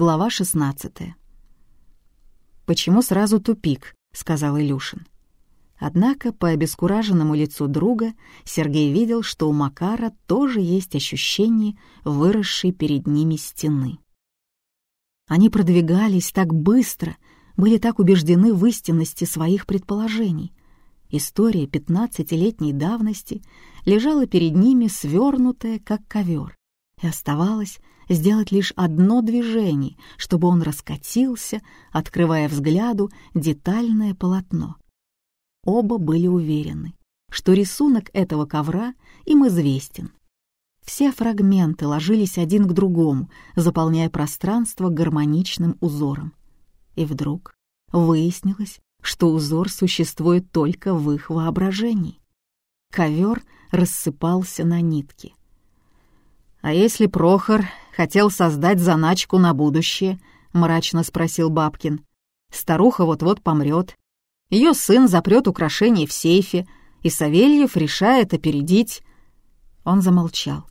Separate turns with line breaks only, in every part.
Глава 16. «Почему сразу тупик?» — сказал Илюшин. Однако по обескураженному лицу друга Сергей видел, что у Макара тоже есть ощущение выросшей перед ними стены. Они продвигались так быстро, были так убеждены в истинности своих предположений. История пятнадцатилетней давности лежала перед ними свернутая, как ковер, и оставалось сделать лишь одно движение, чтобы он раскатился, открывая взгляду детальное полотно. Оба были уверены, что рисунок этого ковра им известен. Все фрагменты ложились один к другому, заполняя пространство гармоничным узором. И вдруг выяснилось, что узор существует только в их воображении. Ковер рассыпался на нитки. «А если Прохор хотел создать заначку на будущее?» — мрачно спросил Бабкин. «Старуха вот-вот помрет. Ее сын запрет украшение в сейфе, и Савельев решает опередить...» Он замолчал,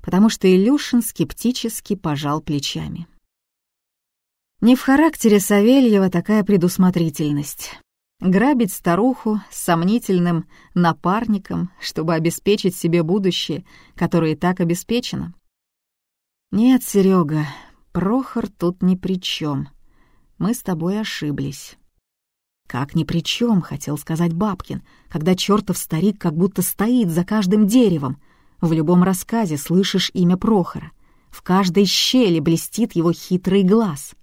потому что Илюшин скептически пожал плечами. Не в характере Савельева такая предусмотрительность. Грабить старуху с сомнительным напарником, чтобы обеспечить себе будущее, которое и так обеспечено. Нет, Серега, Прохор тут ни при чем. Мы с тобой ошиблись. Как ни при чем, хотел сказать Бабкин, когда чертов старик как будто стоит за каждым деревом. В любом рассказе слышишь имя Прохора. В каждой щели блестит его хитрый глаз.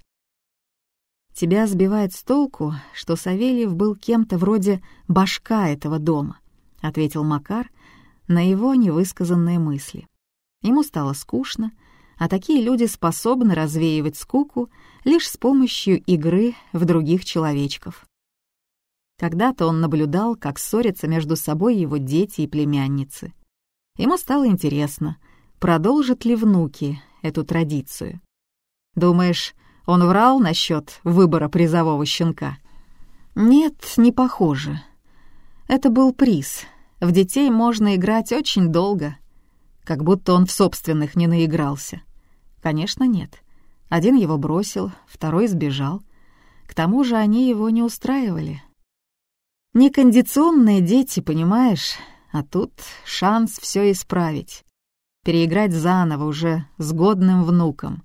Тебя сбивает с толку, что Савельев был кем-то вроде башка этого дома, — ответил Макар на его невысказанные мысли. Ему стало скучно, а такие люди способны развеивать скуку лишь с помощью игры в других человечков. Когда-то он наблюдал, как ссорятся между собой его дети и племянницы. Ему стало интересно, продолжат ли внуки эту традицию. Думаешь, он врал насчет выбора призового щенка? Нет, не похоже. Это был приз. В детей можно играть очень долго. Как будто он в собственных не наигрался. Конечно, нет. Один его бросил, второй сбежал. К тому же они его не устраивали. Некондиционные дети, понимаешь? А тут шанс все исправить. Переиграть заново уже с годным внуком.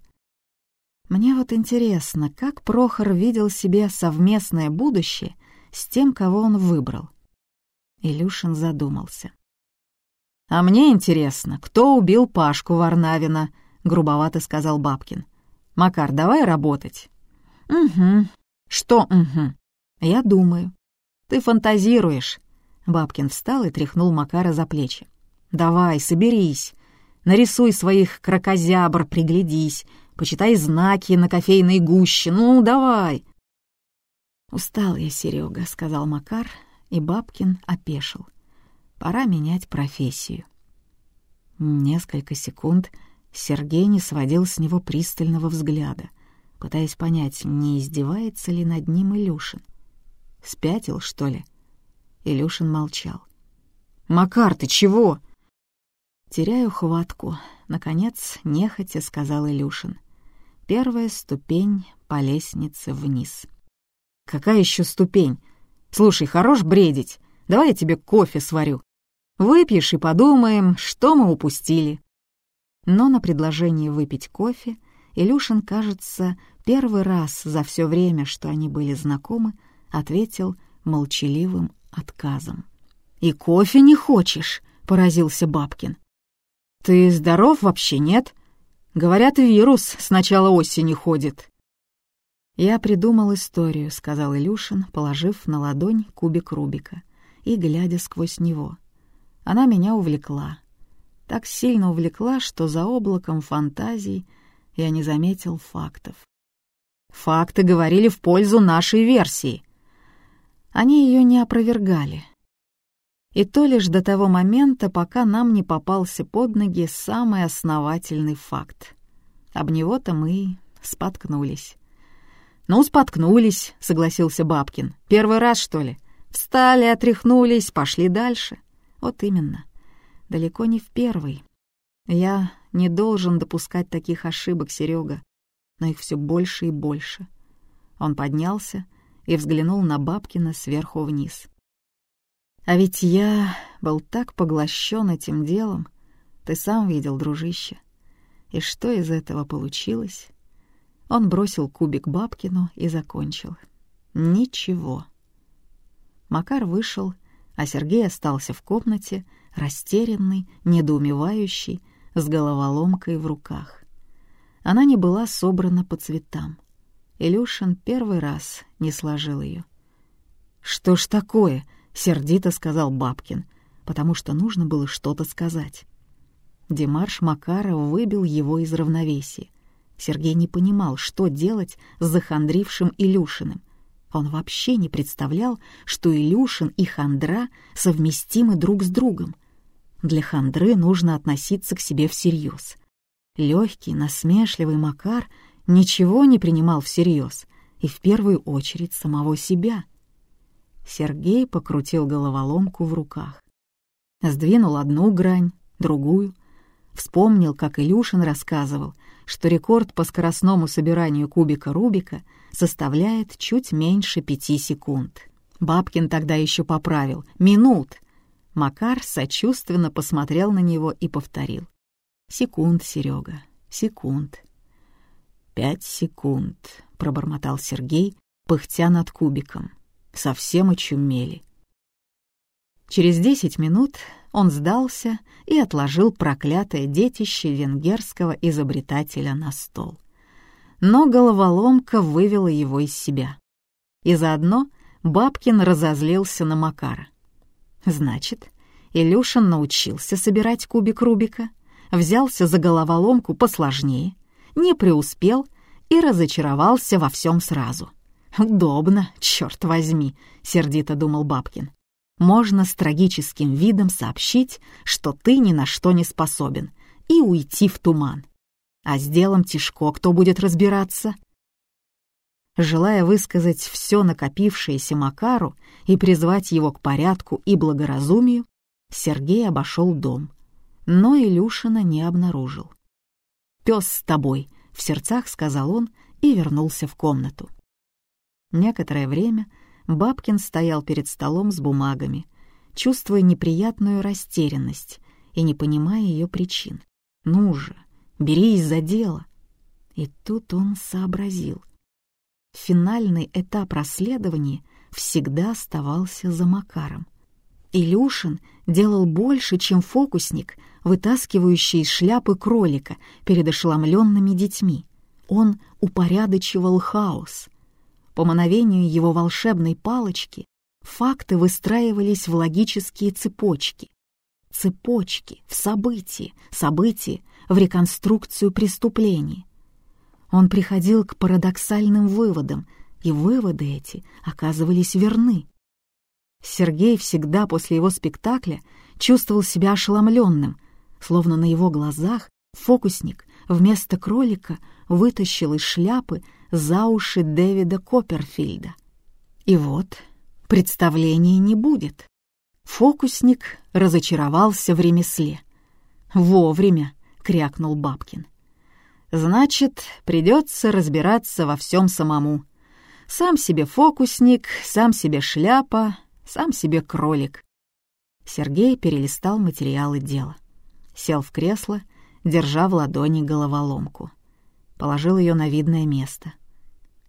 Мне вот интересно, как Прохор видел себе совместное будущее с тем, кого он выбрал. Илюшин задумался. «А мне интересно, кто убил Пашку Варнавина?» — грубовато сказал Бабкин. «Макар, давай работать». «Угу. Что «угу»?» «Я думаю». «Ты фантазируешь». Бабкин встал и тряхнул Макара за плечи. «Давай, соберись. Нарисуй своих крокозябр, приглядись. Почитай знаки на кофейной гуще. Ну, давай!» «Устал я, Серега», — сказал Макар, и Бабкин опешил. «Пора менять профессию». Несколько секунд Сергей не сводил с него пристального взгляда, пытаясь понять, не издевается ли над ним Илюшин. «Спятил, что ли?» Илюшин молчал. «Макар, ты чего?» «Теряю хватку», — наконец, нехотя сказал Илюшин. «Первая ступень по лестнице вниз». «Какая еще ступень? Слушай, хорош бредить. Давай я тебе кофе сварю. Выпьешь и подумаем, что мы упустили». Но на предложение выпить кофе Илюшин, кажется, первый раз за все время, что они были знакомы, ответил молчаливым отказом. «И кофе не хочешь?» — поразился Бабкин. «Ты здоров вообще, нет? Говорят, вирус с начала осени ходит». «Я придумал историю», — сказал Илюшин, положив на ладонь кубик Рубика и глядя сквозь него. Она меня увлекла. Так сильно увлекла, что за облаком фантазий я не заметил фактов. Факты говорили в пользу нашей версии. Они ее не опровергали. И то лишь до того момента, пока нам не попался под ноги самый основательный факт. Об него-то мы споткнулись. «Ну, споткнулись», — согласился Бабкин. «Первый раз, что ли? Встали, отряхнулись, пошли дальше». «Вот именно. Далеко не в первый. Я не должен допускать таких ошибок, Серега. но их все больше и больше. Он поднялся и взглянул на Бабкина сверху вниз. «А ведь я был так поглощен этим делом, ты сам видел, дружище. И что из этого получилось?» Он бросил кубик Бабкину и закончил. «Ничего». Макар вышел, а Сергей остался в комнате, растерянный, недоумевающий, с головоломкой в руках. Она не была собрана по цветам. Илюшин первый раз не сложил ее. «Что ж такое?» — сердито сказал Бабкин, потому что нужно было что-то сказать. Демарш Макаров выбил его из равновесия. Сергей не понимал, что делать с захандрившим Илюшиным. Он вообще не представлял, что Илюшин и хандра совместимы друг с другом. Для хандры нужно относиться к себе всерьез. Легкий, насмешливый Макар ничего не принимал всерьез, и в первую очередь самого себя. Сергей покрутил головоломку в руках. Сдвинул одну грань, другую. Вспомнил, как Илюшин рассказывал, что рекорд по скоростному собиранию кубика Рубика составляет чуть меньше пяти секунд. Бабкин тогда еще поправил «минут». Макар сочувственно посмотрел на него и повторил. «Секунд, Серега, секунд». «Пять секунд», — пробормотал Сергей, пыхтя над кубиком. Совсем очумели. Через десять минут он сдался и отложил проклятое детище венгерского изобретателя на стол. Но головоломка вывела его из себя. И заодно Бабкин разозлился на Макара. Значит, Илюшин научился собирать кубик Рубика, взялся за головоломку посложнее, не преуспел и разочаровался во всем сразу. «Удобно, черт возьми», — сердито думал Бабкин можно с трагическим видом сообщить, что ты ни на что не способен, и уйти в туман. А с делом тяжко кто будет разбираться? Желая высказать все накопившееся Макару и призвать его к порядку и благоразумию, Сергей обошел дом, но Илюшина не обнаружил. «Пес с тобой», — в сердцах сказал он и вернулся в комнату. Некоторое время Бабкин стоял перед столом с бумагами, чувствуя неприятную растерянность и не понимая ее причин. «Ну же, берись за дело!» И тут он сообразил. Финальный этап расследования всегда оставался за Макаром. Илюшин делал больше, чем фокусник, вытаскивающий из шляпы кролика перед ошеломленными детьми. Он упорядочивал хаос, по мановению его волшебной палочки факты выстраивались в логические цепочки. Цепочки в событии, события в реконструкцию преступлений. Он приходил к парадоксальным выводам, и выводы эти оказывались верны. Сергей всегда после его спектакля чувствовал себя ошеломленным, словно на его глазах фокусник вместо кролика вытащил из шляпы за уши Дэвида Копперфильда. И вот представления не будет. Фокусник разочаровался в ремесле. «Вовремя!» — крякнул Бабкин. «Значит, придется разбираться во всем самому. Сам себе фокусник, сам себе шляпа, сам себе кролик». Сергей перелистал материалы дела. Сел в кресло, держа в ладони головоломку. Положил ее на видное место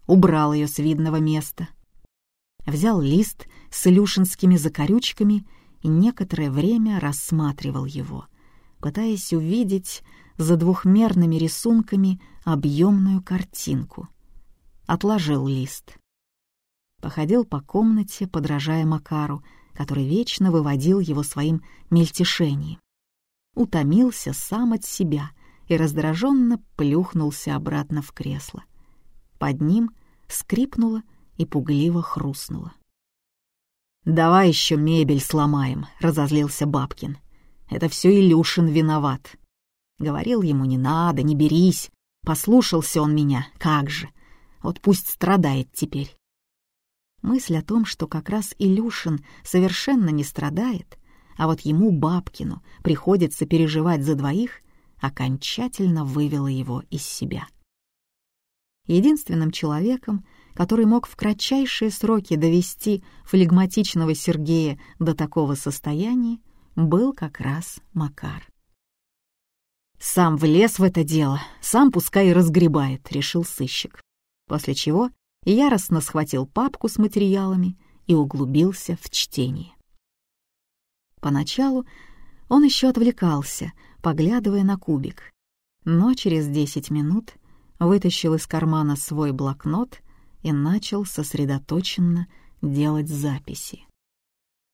убрал ее с видного места. Взял лист с илюшинскими закорючками и некоторое время рассматривал его, пытаясь увидеть за двухмерными рисунками объемную картинку. Отложил лист. Походил по комнате, подражая Макару, который вечно выводил его своим мельтешением. Утомился сам от себя и раздраженно плюхнулся обратно в кресло под ним скрипнула и пугливо хрустнула. «Давай еще мебель сломаем», — разозлился Бабкин. «Это все Илюшин виноват». Говорил ему «не надо, не берись». Послушался он меня, как же. Вот пусть страдает теперь. Мысль о том, что как раз Илюшин совершенно не страдает, а вот ему, Бабкину, приходится переживать за двоих, окончательно вывела его из себя. Единственным человеком, который мог в кратчайшие сроки довести флегматичного Сергея до такого состояния, был как раз Макар. «Сам влез в это дело, сам пускай и разгребает», — решил сыщик. После чего яростно схватил папку с материалами и углубился в чтение. Поначалу он еще отвлекался, поглядывая на кубик, но через десять минут вытащил из кармана свой блокнот и начал сосредоточенно делать записи.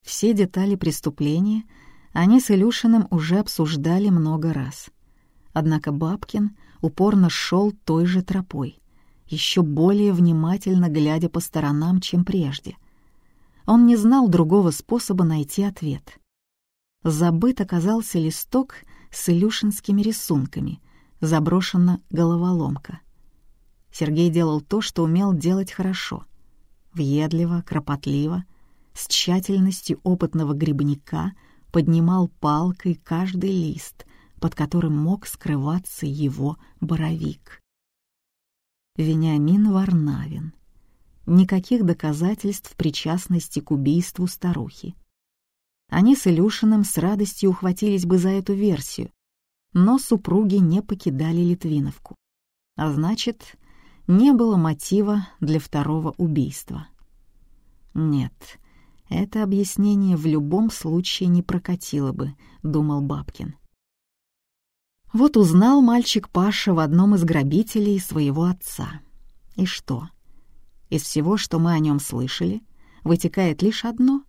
Все детали преступления они с Илюшиным уже обсуждали много раз. Однако Бабкин упорно шел той же тропой, еще более внимательно глядя по сторонам, чем прежде. Он не знал другого способа найти ответ. Забыт оказался листок с илюшинскими рисунками, заброшена головоломка. Сергей делал то, что умел делать хорошо. Въедливо, кропотливо, с тщательностью опытного грибника поднимал палкой каждый лист, под которым мог скрываться его боровик. Вениамин Варнавин. Никаких доказательств причастности к убийству старухи. Они с Илюшиным с радостью ухватились бы за эту версию, но супруги не покидали Литвиновку. А значит, не было мотива для второго убийства. Нет, это объяснение в любом случае не прокатило бы, думал Бабкин. Вот узнал мальчик Паша в одном из грабителей своего отца. И что? Из всего, что мы о нем слышали, вытекает лишь одно.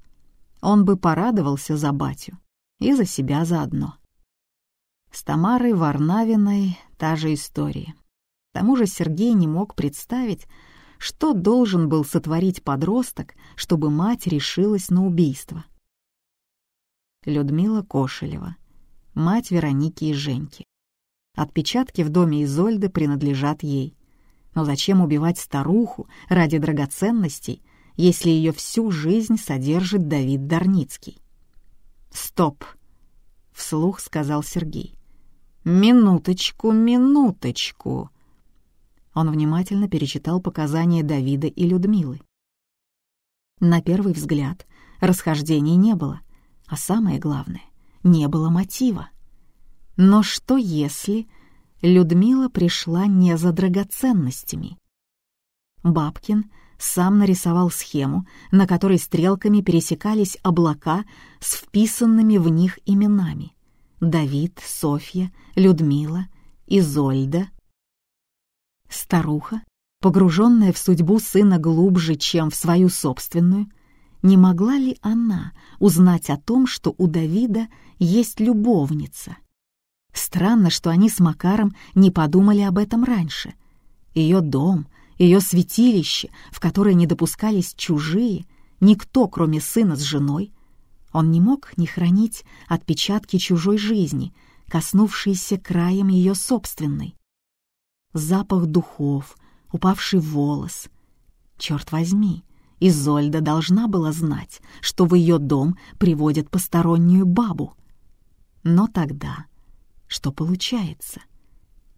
Он бы порадовался за батю и за себя заодно. С Тамарой Варнавиной та же история. К тому же Сергей не мог представить, что должен был сотворить подросток, чтобы мать решилась на убийство. Людмила Кошелева, мать Вероники и Женьки. Отпечатки в доме Изольды принадлежат ей. Но зачем убивать старуху ради драгоценностей, если ее всю жизнь содержит Давид Дарницкий? «Стоп!» — вслух сказал Сергей. «Минуточку, минуточку!» Он внимательно перечитал показания Давида и Людмилы. На первый взгляд расхождений не было, а самое главное — не было мотива. Но что если Людмила пришла не за драгоценностями? Бабкин сам нарисовал схему, на которой стрелками пересекались облака с вписанными в них именами. Давид, Софья, Людмила, Изольда, Старуха, погруженная в судьбу сына глубже, чем в свою собственную, не могла ли она узнать о том, что у Давида есть любовница? Странно, что они с Макаром не подумали об этом раньше. Ее дом, ее святилище, в которое не допускались чужие, никто, кроме сына с женой. Он не мог не хранить отпечатки чужой жизни, коснувшиеся краем ее собственной запах духов, упавший волос. Черт возьми, Изольда должна была знать, что в ее дом приводят постороннюю бабу. Но тогда что получается?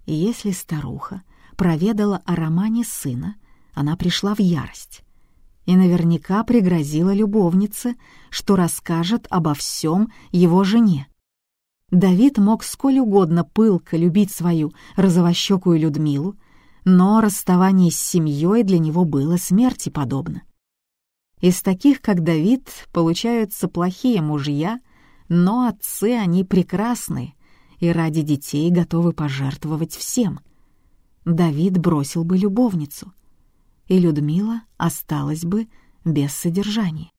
Если старуха проведала о романе сына, она пришла в ярость и наверняка пригрозила любовнице, что расскажет обо всем его жене. Давид мог сколь угодно пылко любить свою розовощекую Людмилу, но расставание с семьей для него было смерти подобно. Из таких, как Давид, получаются плохие мужья, но отцы они прекрасны и ради детей готовы пожертвовать всем. Давид бросил бы любовницу, и Людмила осталась бы без содержания.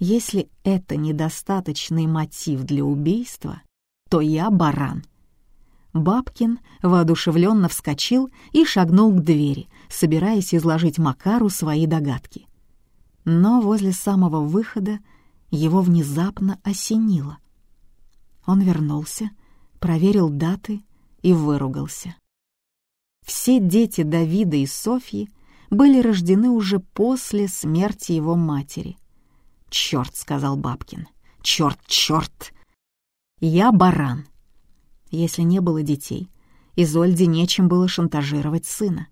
Если это недостаточный мотив для убийства, то я баран. Бабкин воодушевленно вскочил и шагнул к двери, собираясь изложить Макару свои догадки. Но возле самого выхода его внезапно осенило. Он вернулся, проверил даты и выругался. Все дети Давида и Софьи были рождены уже после смерти его матери — «Черт», — сказал Бабкин. «Черт, черт! Я баран». Если не было детей, Изольде нечем было шантажировать сына.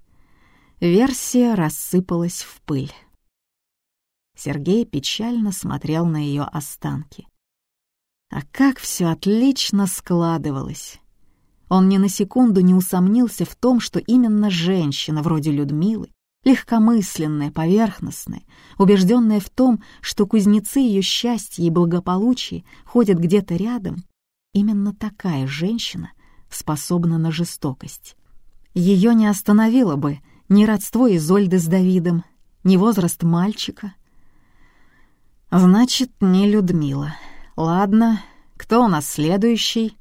Версия рассыпалась в пыль. Сергей печально смотрел на ее останки. А как все отлично складывалось! Он ни на секунду не усомнился в том, что именно женщина вроде Людмилы, легкомысленная, поверхностная, убежденная в том, что кузнецы ее счастья и благополучия ходят где-то рядом, именно такая женщина способна на жестокость. Ее не остановило бы ни родство Изольды с Давидом, ни возраст мальчика. Значит, не Людмила. Ладно, кто у нас следующий?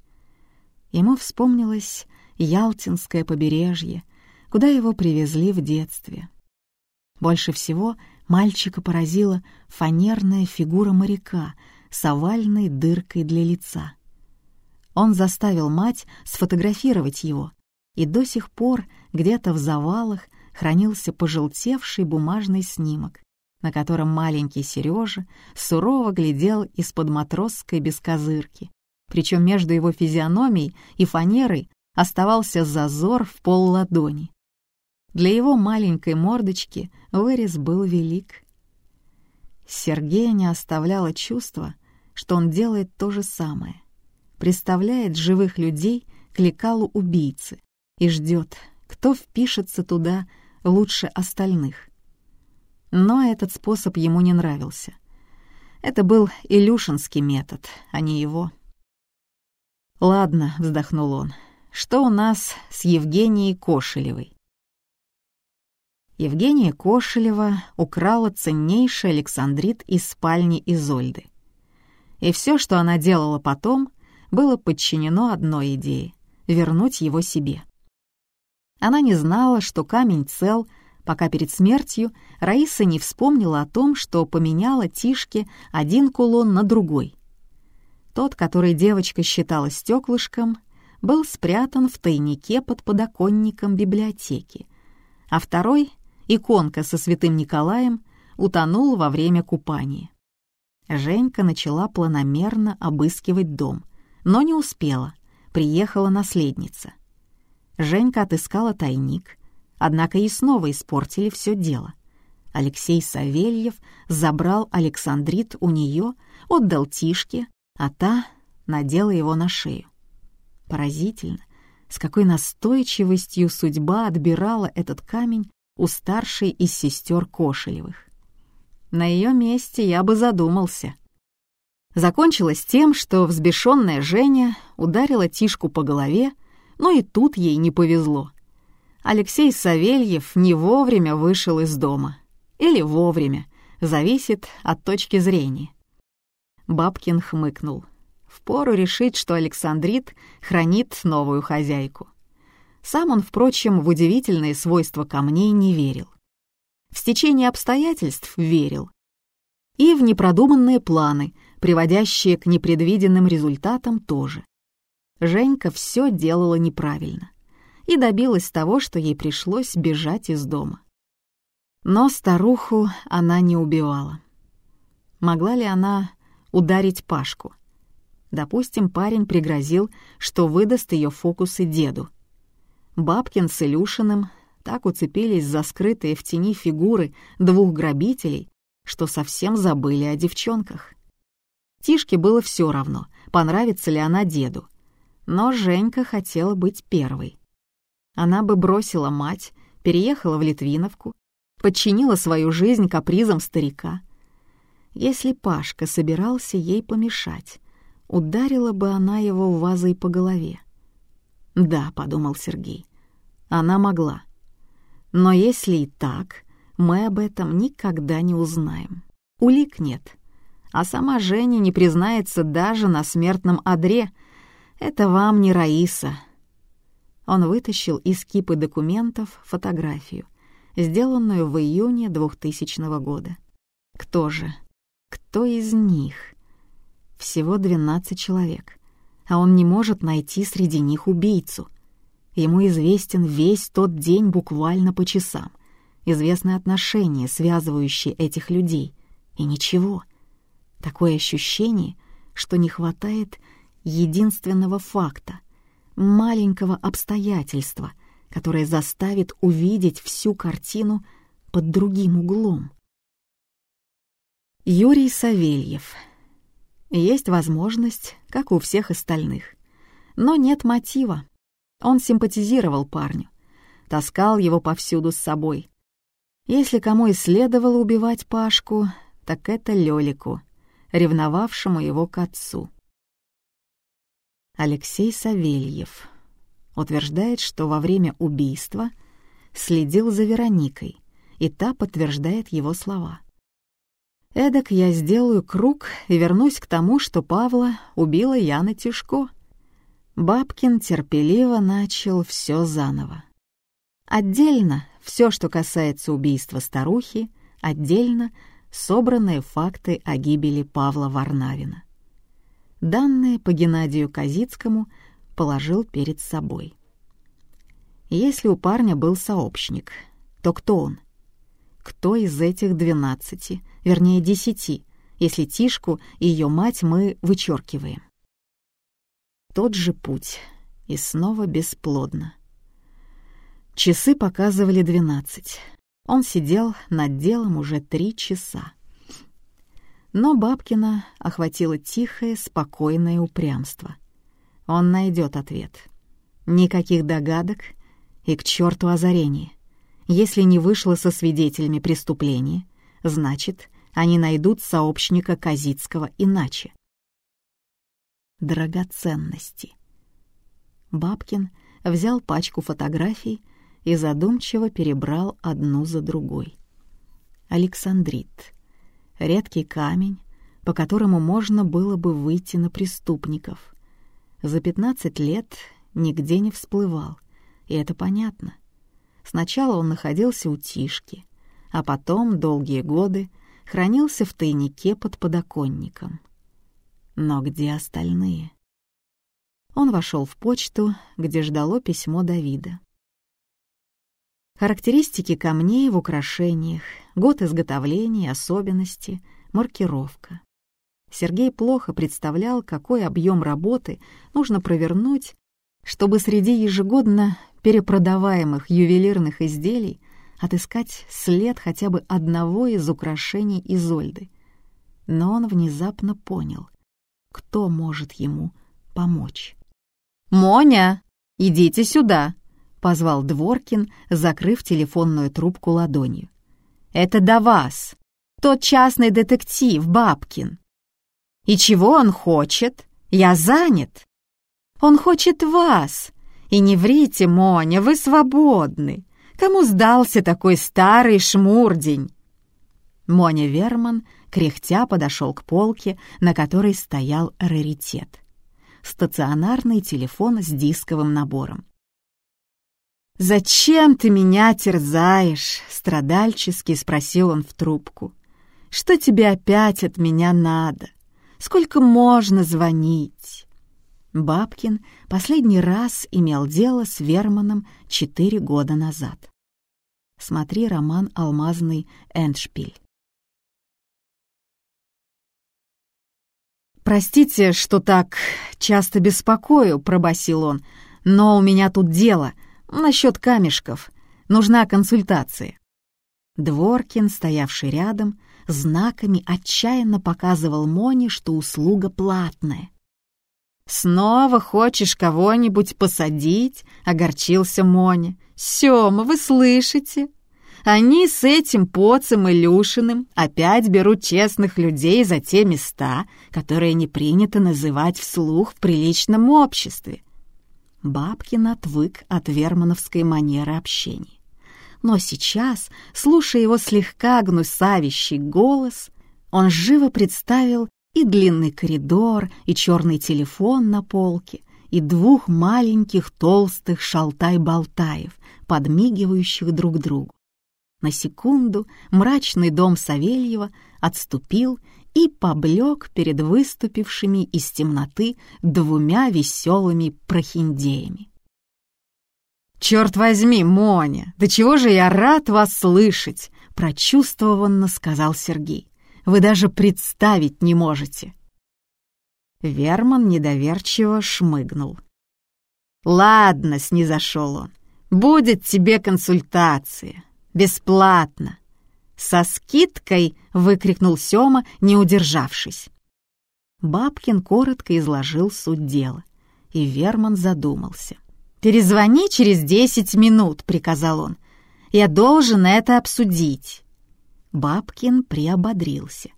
Ему вспомнилось Ялтинское побережье, куда его привезли в детстве. Больше всего мальчика поразила фанерная фигура моряка с овальной дыркой для лица. Он заставил мать сфотографировать его, и до сих пор где-то в завалах хранился пожелтевший бумажный снимок, на котором маленький Сережа сурово глядел из-под матросской бескозырки, причем между его физиономией и фанерой оставался зазор в пол ладони. Для его маленькой мордочки вырез был велик. Сергея не оставляло чувство, что он делает то же самое. Представляет живых людей к лекалу убийцы и ждет, кто впишется туда лучше остальных. Но этот способ ему не нравился. Это был Илюшинский метод, а не его. «Ладно», — вздохнул он, — «что у нас с Евгенией Кошелевой?» Евгения Кошелева украла ценнейший Александрит из спальни Изольды. И все, что она делала потом, было подчинено одной идее — вернуть его себе. Она не знала, что камень цел, пока перед смертью Раиса не вспомнила о том, что поменяла Тишке один кулон на другой. Тот, который девочка считала стеклышком, был спрятан в тайнике под подоконником библиотеки, а второй иконка со святым Николаем утонул во время купания. Женька начала планомерно обыскивать дом, но не успела, приехала наследница. Женька отыскала тайник, однако и снова испортили все дело. Алексей Савельев забрал Александрит у нее, отдал Тишке, а та надела его на шею. Поразительно, с какой настойчивостью судьба отбирала этот камень у старшей из сестер Кошелевых. На ее месте я бы задумался. Закончилось тем, что взбешенная Женя ударила Тишку по голове, но и тут ей не повезло. Алексей Савельев не вовремя вышел из дома. Или вовремя, зависит от точки зрения. Бабкин хмыкнул. Впору решить, что Александрит хранит новую хозяйку. Сам он, впрочем, в удивительные свойства камней не верил. В стечение обстоятельств верил. И в непродуманные планы, приводящие к непредвиденным результатам, тоже. Женька все делала неправильно и добилась того, что ей пришлось бежать из дома. Но старуху она не убивала. Могла ли она ударить Пашку? Допустим, парень пригрозил, что выдаст ее фокусы деду — Бабкин с Илюшиным так уцепились за скрытые в тени фигуры двух грабителей, что совсем забыли о девчонках. Тишке было все равно, понравится ли она деду. Но Женька хотела быть первой. Она бы бросила мать, переехала в Литвиновку, подчинила свою жизнь капризам старика. Если Пашка собирался ей помешать, ударила бы она его вазой по голове. «Да», — подумал Сергей, — «она могла. Но если и так, мы об этом никогда не узнаем. Улик нет. А сама Женя не признается даже на смертном одре. Это вам не Раиса». Он вытащил из кипы документов фотографию, сделанную в июне 2000 года. Кто же? Кто из них? Всего 12 человек а он не может найти среди них убийцу. Ему известен весь тот день буквально по часам, известны отношения, связывающие этих людей, и ничего. Такое ощущение, что не хватает единственного факта, маленького обстоятельства, которое заставит увидеть всю картину под другим углом. Юрий Савельев. Есть возможность, как у всех остальных. Но нет мотива. Он симпатизировал парню, таскал его повсюду с собой. Если кому и следовало убивать Пашку, так это Лёлику, ревновавшему его к отцу. Алексей Савельев утверждает, что во время убийства следил за Вероникой, и та подтверждает его слова. Эдак я сделаю круг и вернусь к тому, что Павла убила Яна Тишко. Бабкин терпеливо начал все заново. Отдельно все, что касается убийства старухи, отдельно собранные факты о гибели Павла Варнавина. Данные по Геннадию Казицкому положил перед собой. Если у парня был сообщник, то кто он? Кто из этих двенадцати вернее десяти, если Тишку и ее мать мы вычеркиваем. Тот же путь, и снова бесплодно. Часы показывали двенадцать. Он сидел над делом уже три часа. Но Бабкина охватило тихое, спокойное упрямство. Он найдет ответ. Никаких догадок и к черту озарение. Если не вышло со свидетелями преступления, значит, они найдут сообщника Казицкого иначе. Драгоценности. Бабкин взял пачку фотографий и задумчиво перебрал одну за другой. Александрит. Редкий камень, по которому можно было бы выйти на преступников. За пятнадцать лет нигде не всплывал, и это понятно. Сначала он находился у Тишки, а потом, долгие годы, хранился в тайнике под подоконником. Но где остальные? Он вошел в почту, где ждало письмо Давида. Характеристики камней в украшениях, год изготовления, особенности, маркировка. Сергей плохо представлял, какой объем работы нужно провернуть, чтобы среди ежегодно перепродаваемых ювелирных изделий отыскать след хотя бы одного из украшений Изольды. Но он внезапно понял, кто может ему помочь. «Моня, идите сюда!» — позвал Дворкин, закрыв телефонную трубку ладонью. «Это до вас! Тот частный детектив, Бабкин!» «И чего он хочет? Я занят!» «Он хочет вас! И не врите, Моня, вы свободны! Кому сдался такой старый шмурдень?» Моня Верман, кряхтя, подошел к полке, на которой стоял раритет. Стационарный телефон с дисковым набором. «Зачем ты меня терзаешь?» — страдальчески спросил он в трубку. «Что тебе опять от меня надо? Сколько можно звонить?» Бабкин последний раз имел дело с Верманом четыре года назад. Смотри роман «Алмазный Эндшпиль». «Простите, что так часто беспокою», — пробасил он, «но у меня тут дело насчет камешков. Нужна консультация». Дворкин, стоявший рядом, знаками отчаянно показывал Моне, что услуга платная. «Снова хочешь кого-нибудь посадить?» — огорчился Моня. «Сёма, вы слышите? Они с этим Поцем и Люшиным опять берут честных людей за те места, которые не принято называть вслух в приличном обществе». Бабкин отвык от вермановской манеры общения. Но сейчас, слушая его слегка гнусавящий голос, он живо представил и длинный коридор, и черный телефон на полке, и двух маленьких толстых шалтай-болтаев, подмигивающих друг другу. На секунду мрачный дом Савельева отступил и поблек перед выступившими из темноты двумя веселыми прохиндеями. «Черт возьми, Моня, да чего же я рад вас слышать!» — прочувствованно сказал Сергей. Вы даже представить не можете». Верман недоверчиво шмыгнул. «Ладно», — снизошел он, — «Будет тебе консультация. Бесплатно!» «Со скидкой!» — выкрикнул Сёма, не удержавшись. Бабкин коротко изложил суть дела, и Верман задумался. «Перезвони через десять минут», — приказал он. «Я должен это обсудить». Бабкин приободрился.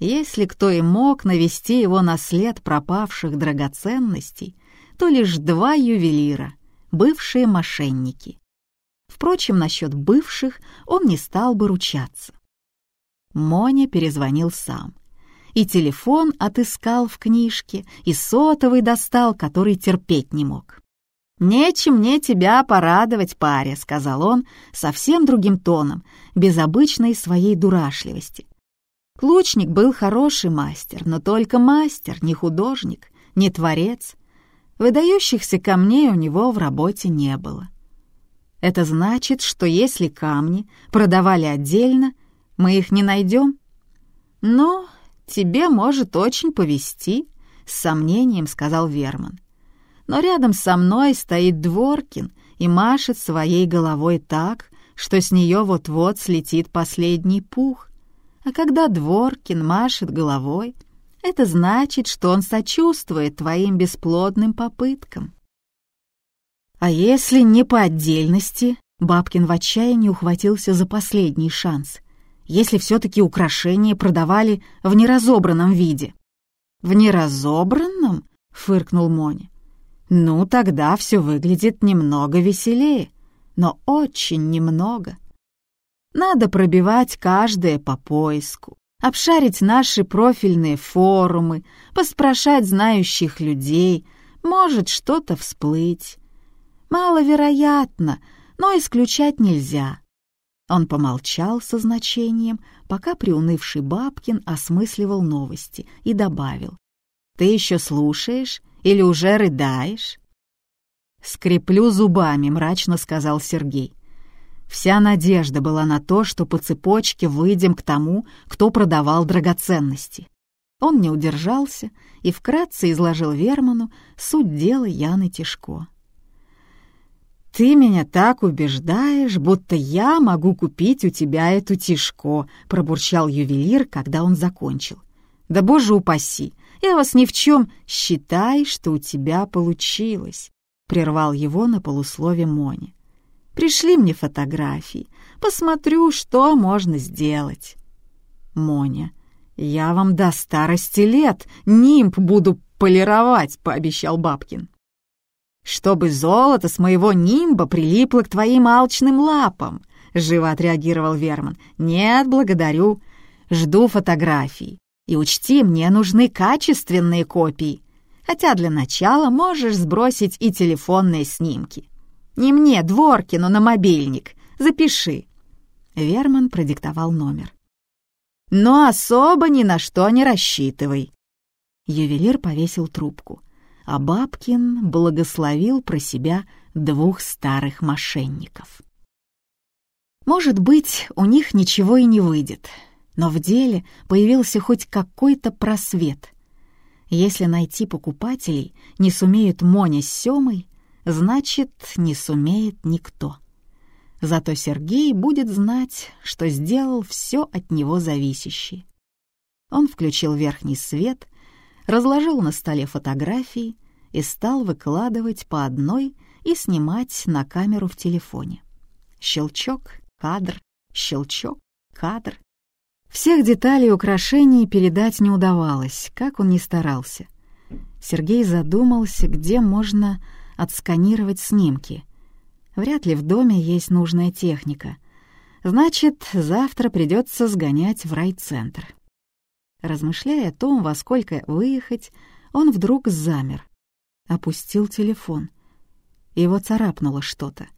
Если кто и мог навести его на след пропавших драгоценностей, то лишь два ювелира, бывшие мошенники. Впрочем, насчет бывших он не стал бы ручаться. Моня перезвонил сам. И телефон отыскал в книжке, и сотовый достал, который терпеть не мог. «Нечем мне тебя порадовать, паря», — сказал он совсем другим тоном, без обычной своей дурашливости. Клучник был хороший мастер, но только мастер, не художник, не творец. Выдающихся камней у него в работе не было. Это значит, что если камни продавали отдельно, мы их не найдем? Ну, тебе может очень повезти, — с сомнением сказал Верман но рядом со мной стоит Дворкин и машет своей головой так, что с нее вот-вот слетит последний пух. А когда Дворкин машет головой, это значит, что он сочувствует твоим бесплодным попыткам. А если не по отдельности, Бабкин в отчаянии ухватился за последний шанс. Если все-таки украшения продавали в неразобранном виде. «В неразобранном?» — фыркнул Моня. Ну, тогда все выглядит немного веселее, но очень немного. Надо пробивать каждое по поиску, обшарить наши профильные форумы, поспрашать знающих людей, может что-то всплыть. Маловероятно, но исключать нельзя. Он помолчал со значением, пока приунывший Бабкин осмысливал новости, и добавил. «Ты еще слушаешь или уже рыдаешь?» «Скреплю зубами», — мрачно сказал Сергей. Вся надежда была на то, что по цепочке выйдем к тому, кто продавал драгоценности. Он не удержался и вкратце изложил Верману суть дела Яны Тишко. «Ты меня так убеждаешь, будто я могу купить у тебя эту Тишко», — пробурчал ювелир, когда он закончил. «Да боже упаси! Я вас ни в чем. Считай, что у тебя получилось», — прервал его на полуслове Мони. «Пришли мне фотографии. Посмотрю, что можно сделать». «Моня, я вам до старости лет нимб буду полировать», — пообещал Бабкин. «Чтобы золото с моего нимба прилипло к твоим алчным лапам», — живо отреагировал Верман. «Нет, благодарю. Жду фотографий. И учти, мне нужны качественные копии. Хотя для начала можешь сбросить и телефонные снимки. Не мне, Дворкину, на мобильник. Запиши». Верман продиктовал номер. «Но особо ни на что не рассчитывай». Ювелир повесил трубку, а Бабкин благословил про себя двух старых мошенников. Может быть, у них ничего и не выйдет, но в деле появился хоть какой-то просвет. Если найти покупателей не сумеют Моня с Семой, значит, не сумеет никто. Зато Сергей будет знать, что сделал все от него зависящее. Он включил верхний свет, разложил на столе фотографии и стал выкладывать по одной и снимать на камеру в телефоне. Щелчок, кадр, щелчок, кадр. Всех деталей украшений передать не удавалось, как он ни старался. Сергей задумался, где можно отсканировать снимки. Вряд ли в доме есть нужная техника. Значит, завтра придется сгонять в райцентр. Размышляя о том, во сколько выехать, он вдруг замер. Опустил телефон. Его царапнуло что-то.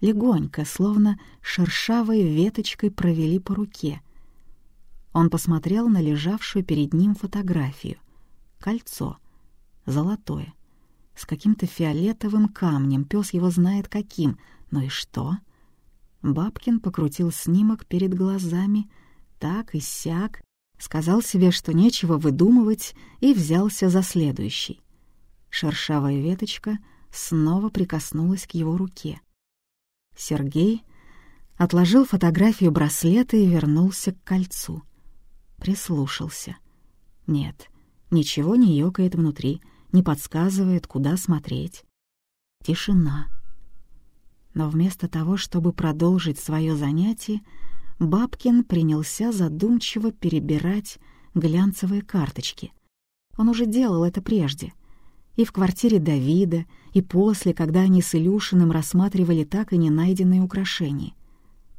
Легонько, словно шершавой веточкой провели по руке — он посмотрел на лежавшую перед ним фотографию. Кольцо. Золотое. С каким-то фиолетовым камнем, пес его знает каким. Ну и что? Бабкин покрутил снимок перед глазами, так и сяк, сказал себе, что нечего выдумывать, и взялся за следующий. Шершавая веточка снова прикоснулась к его руке. Сергей отложил фотографию браслета и вернулся к кольцу. Прислушался. Нет, ничего не ёкает внутри, не подсказывает, куда смотреть. Тишина. Но вместо того, чтобы продолжить свое занятие, Бабкин принялся задумчиво перебирать глянцевые карточки. Он уже делал это прежде. И в квартире Давида, и после, когда они с Илюшиным рассматривали так и не найденные украшения.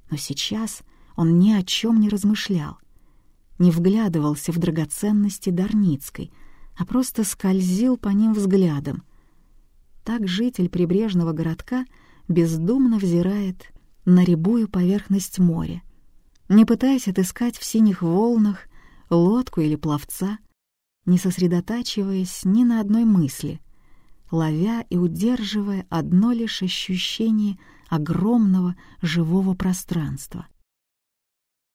Но сейчас он ни о чем не размышлял, не вглядывался в драгоценности Дарницкой, а просто скользил по ним взглядом. Так житель прибрежного городка бездумно взирает на рябую поверхность моря, не пытаясь отыскать в синих волнах лодку или пловца, не сосредотачиваясь ни на одной мысли, ловя и удерживая одно лишь ощущение огромного живого пространства.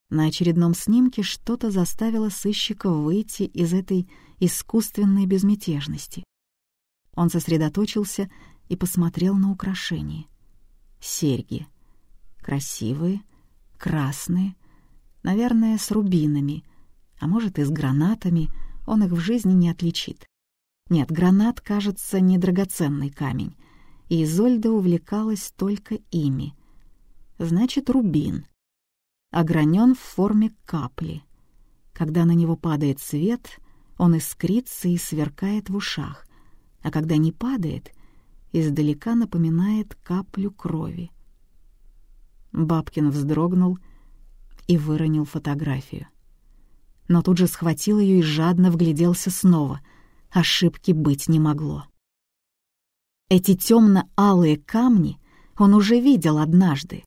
На очередном снимке что-то заставило сыщика выйти из этой искусственной безмятежности. Он сосредоточился и посмотрел на украшения. Серьги. Красивые, красные, наверное, с рубинами, а может и с гранатами, он их в жизни не отличит. Нет, гранат, кажется, не драгоценный камень, и Изольда увлекалась только ими. Значит, рубин. Огранен в форме капли. Когда на него падает свет, он искрится и сверкает в ушах, а когда не падает, издалека напоминает каплю крови. Бабкин вздрогнул и выронил фотографию. Но тут же схватил ее и жадно вгляделся снова. Ошибки быть не могло. Эти темно-алые камни он уже видел однажды.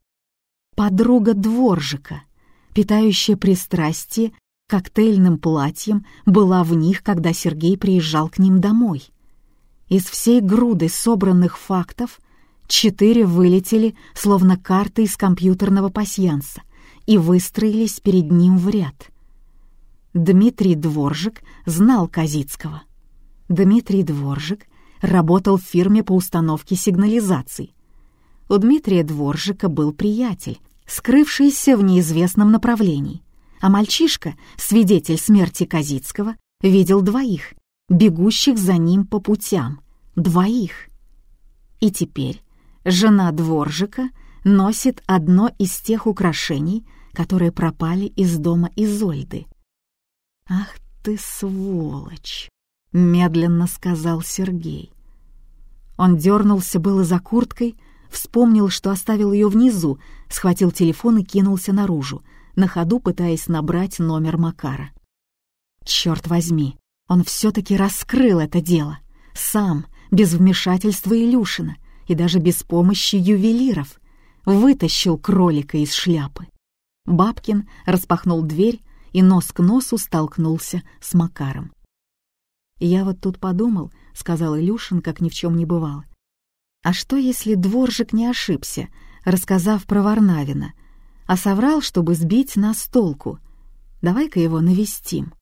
Подруга дворжика, питающая пристрастие коктейльным платьям, была в них, когда Сергей приезжал к ним домой. Из всей груды собранных фактов четыре вылетели, словно карты из компьютерного пасьянса, и выстроились перед ним в ряд. Дмитрий Дворжик знал Казицкого. Дмитрий Дворжик работал в фирме по установке сигнализаций. У Дмитрия Дворжика был приятель, скрывшийся в неизвестном направлении, а мальчишка, свидетель смерти Казицкого, видел двоих, бегущих за ним по путям, двоих. И теперь жена Дворжика носит одно из тех украшений, которые пропали из дома Изольды. «Ах ты сволочь!» — медленно сказал Сергей. Он дернулся было за курткой, вспомнил, что оставил ее внизу, схватил телефон и кинулся наружу, на ходу пытаясь набрать номер Макара. Черт возьми, он все-таки раскрыл это дело. Сам, без вмешательства Илюшина и даже без помощи ювелиров. Вытащил кролика из шляпы. Бабкин распахнул дверь и нос к носу столкнулся с Макаром. «Я вот тут подумал», — сказал Илюшин, как ни в чем не бывало. «А что, если дворжик не ошибся, рассказав про Варнавина, а соврал, чтобы сбить нас с толку? Давай-ка его навестим».